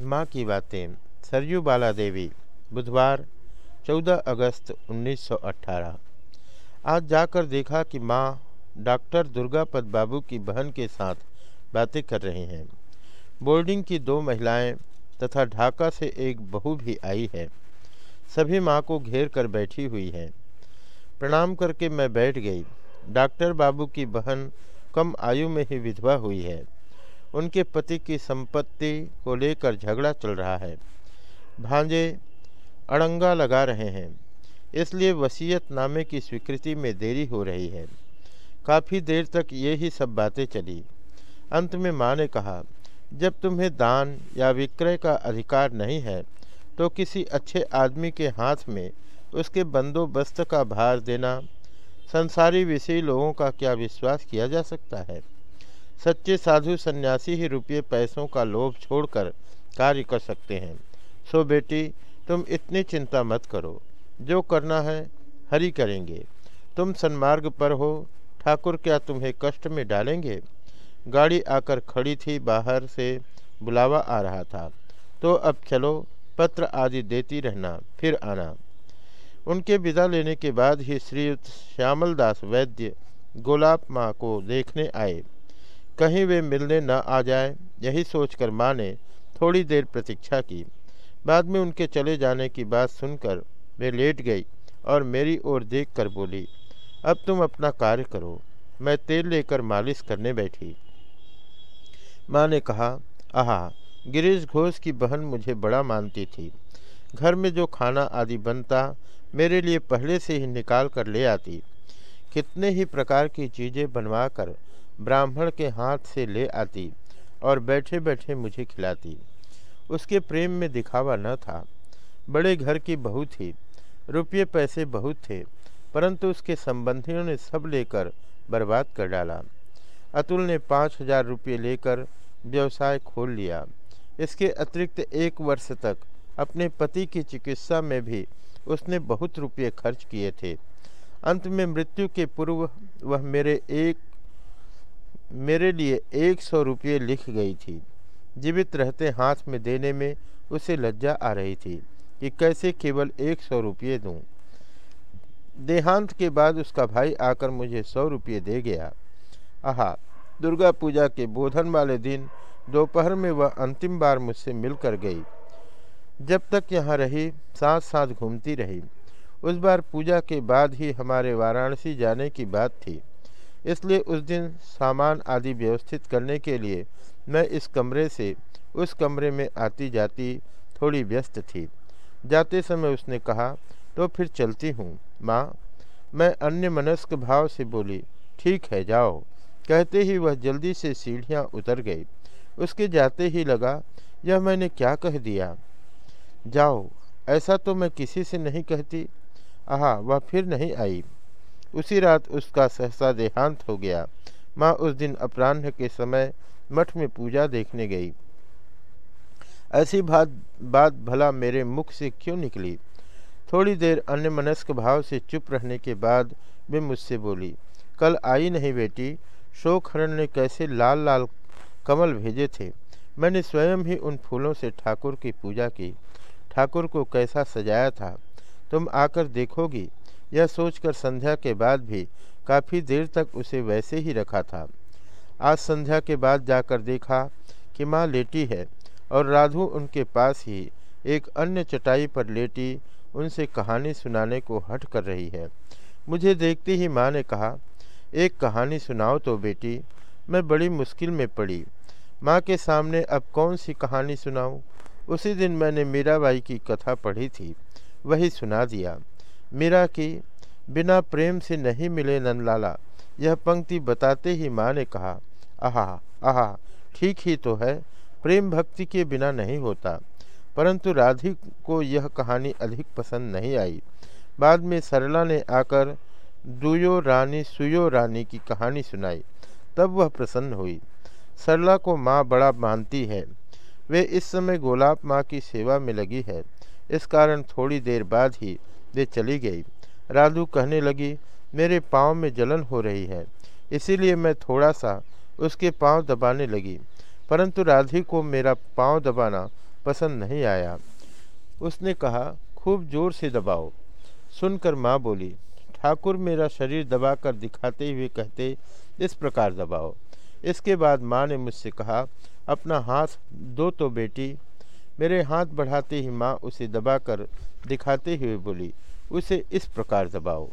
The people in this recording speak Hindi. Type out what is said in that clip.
माँ की बातें। सरयू बाला देवी बुधवार 14 अगस्त 1918 आज जाकर देखा कि माँ डॉक्टर दुर्गापद बाबू की बहन के साथ बातें कर रही हैं। बोर्डिंग की दो महिलाएँ तथा ढाका से एक बहू भी आई है। सभी माँ को घेर कर बैठी हुई हैं। प्रणाम करके मैं बैठ गई। डॉक्टर बाबू की बहन कम आयु में ही विधवा हुई है। उनके पति की संपत्ति को लेकर झगड़ा चल रहा है। भांजे अड़ंगा लगा रहे हैं, इसलिए वसीयत नामे की स्वीकृति में देरी हो रही है। काफ़ी देर तक ये ही सब बातें चली। अंत में माँ ने कहा, जब तुम्हें दान या विक्रय का अधिकार नहीं है तो किसी अच्छे आदमी के हाथ में उसके बंदोबस्त का भार देना, संसारी विषयी लोगों का क्या विश्वास किया जा सकता है? सच्चे साधु सन्यासी ही रुपये पैसों का लोभ छोड़कर कार्य कर सकते हैं। सो बेटी, तुम इतनी चिंता मत करो। जो करना है, हरि करेंगे। तुम सन्मार्ग पर हो। ठाकुर क्या तुम्हें कष्ट में डालेंगे? गाड़ी आकर खड़ी थी, बाहर से बुलावा आ रहा था। तो अब चलो, पत्र आदि देती रहना, फिर आना। उनके विदा लेने के बाद ही श्रीयुक्त श्यामल दास वैद्य गोलाब माँ को देखने आए। कहीं वे मिलने न आ जाए, यही सोचकर माँ ने थोड़ी देर प्रतीक्षा की। बाद में उनके चले जाने की बात सुनकर वे लेट गई और मेरी ओर देख कर बोली, अब तुम अपना कार्य करो, मैं तेल लेकर मालिश करने बैठी। माँ ने कहा, आहा, गिरीश घोष की बहन मुझे बड़ा मानती थी। घर में जो खाना आदि बनता, मेरे लिए पहले से ही निकाल कर ले आती। कितने ही प्रकार की चीज़ें बनवा कर ब्राह्मण के हाथ से ले आती और बैठे बैठे मुझे खिलाती। उसके प्रेम में दिखावा न था। बड़े घर की बहू थी। रुपये पैसे बहुत थे, परंतु उसके संबंधियों ने सब लेकर बर्बाद कर डाला। अतुल ने पाँच हज़ार रुपये लेकर व्यवसाय खोल लिया। इसके अतिरिक्त एक वर्ष तक अपने पति की चिकित्सा में भी उसने बहुत रुपये खर्च किए थे। अंत में मृत्यु के पूर्व वह मेरे एक मेरे लिए एक सौ रुपये लिख गई थी। जीवित रहते हाथ में देने में उसे लज्जा आ रही थी कि कैसे केवल एक सौ रुपये दूँ। देहांत के बाद उसका भाई आकर मुझे सौ रुपये दे गया। आहा, दुर्गा पूजा के बोधन वाले दिन दोपहर में वह अंतिम बार मुझसे मिलकर गई। जब तक यहाँ रही साथ साथ घूमती रही। उस बार पूजा के बाद ही हमारे वाराणसी जाने की बात थी। इसलिए उस दिन सामान आदि व्यवस्थित करने के लिए मैं इस कमरे से, उस कमरे में आती जाती थोड़ी व्यस्त थी। जाते समय उसने कहा तो फिर चलती हूँ, माँ। मैं अन्य मनस्क भाव से बोली, ठीक है, जाओ। कहते ही वह जल्दी से सीढ़ियाँ उतर गई। उसके जाते ही लगा, यह मैंने क्या कह दिया? जाओ, ऐसा तो मैं किसी से नहीं कहती। आहा, वह फिर नहीं आई। उसी रात उसका सहसा देहांत हो गया। माँ उस दिन अपराह्न के समय मठ में पूजा देखने गई। ऐसी बात बात भला मेरे मुख से क्यों निकली? थोड़ी देर अन्य मनस्क भाव से चुप रहने के बाद वे मुझसे बोली, कल आई नहीं बेटी, शोकहरण ने कैसे लाल लाल कमल भेजे थे? मैंने स्वयं ही उन फूलों से ठाकुर की पूजा की। ठाकुर को कैसा सजाया था? तुम आकर देखोगी। यह सोचकर संध्या के बाद भी काफ़ी देर तक उसे वैसे ही रखा था। आज संध्या के बाद जाकर देखा कि माँ लेटी है और राधु उनके पास ही एक अन्य चटाई पर लेटी, उनसे कहानी सुनाने को हट कर रही है। मुझे देखते ही माँ ने कहा, एक कहानी सुनाओ तो बेटी, मैं बड़ी मुश्किल में पड़ी। माँ के सामने अब कौन सी कहानी सुनाऊँ? उसी दिन मैंने मीराबाई की कथा पढ़ी थी, वही सुना दिया। मीरा की, बिना प्रेम से नहीं मिले नंदलाला। यह पंक्ति बताते ही माँ ने कहा, आहा आहा, ठीक ही तो है, प्रेम भक्ति के बिना नहीं होता। परंतु राधिक को यह कहानी अधिक पसंद नहीं आई। बाद में सरला ने आकर दुयो रानी, सुयो रानी की कहानी सुनाई। तब वह प्रसन्न हुई। सरला को माँ बड़ा मानती है। वे इस समय गोलाब माँ की सेवा में लगी है। इस कारण थोड़ी देर बाद ही वे चली गई। राधु कहने लगी, मेरे पाँव में जलन हो रही है, इसीलिए मैं थोड़ा सा उसके पाँव दबाने लगी, परंतु राधी को मेरा पाँव दबाना पसंद नहीं आया। उसने कहा, खूब ज़ोर से दबाओ। सुनकर माँ बोली, ठाकुर मेरा शरीर दबाकर दिखाते हुए कहते, इस प्रकार दबाओ। इसके बाद माँ ने मुझसे कहा, अपना हाथ दो तो बेटी, मेरे हाथ बढ़ाते ही माँ उसे दबाकर दिखाते हुए बोली उसे इस प्रकार दबाओ।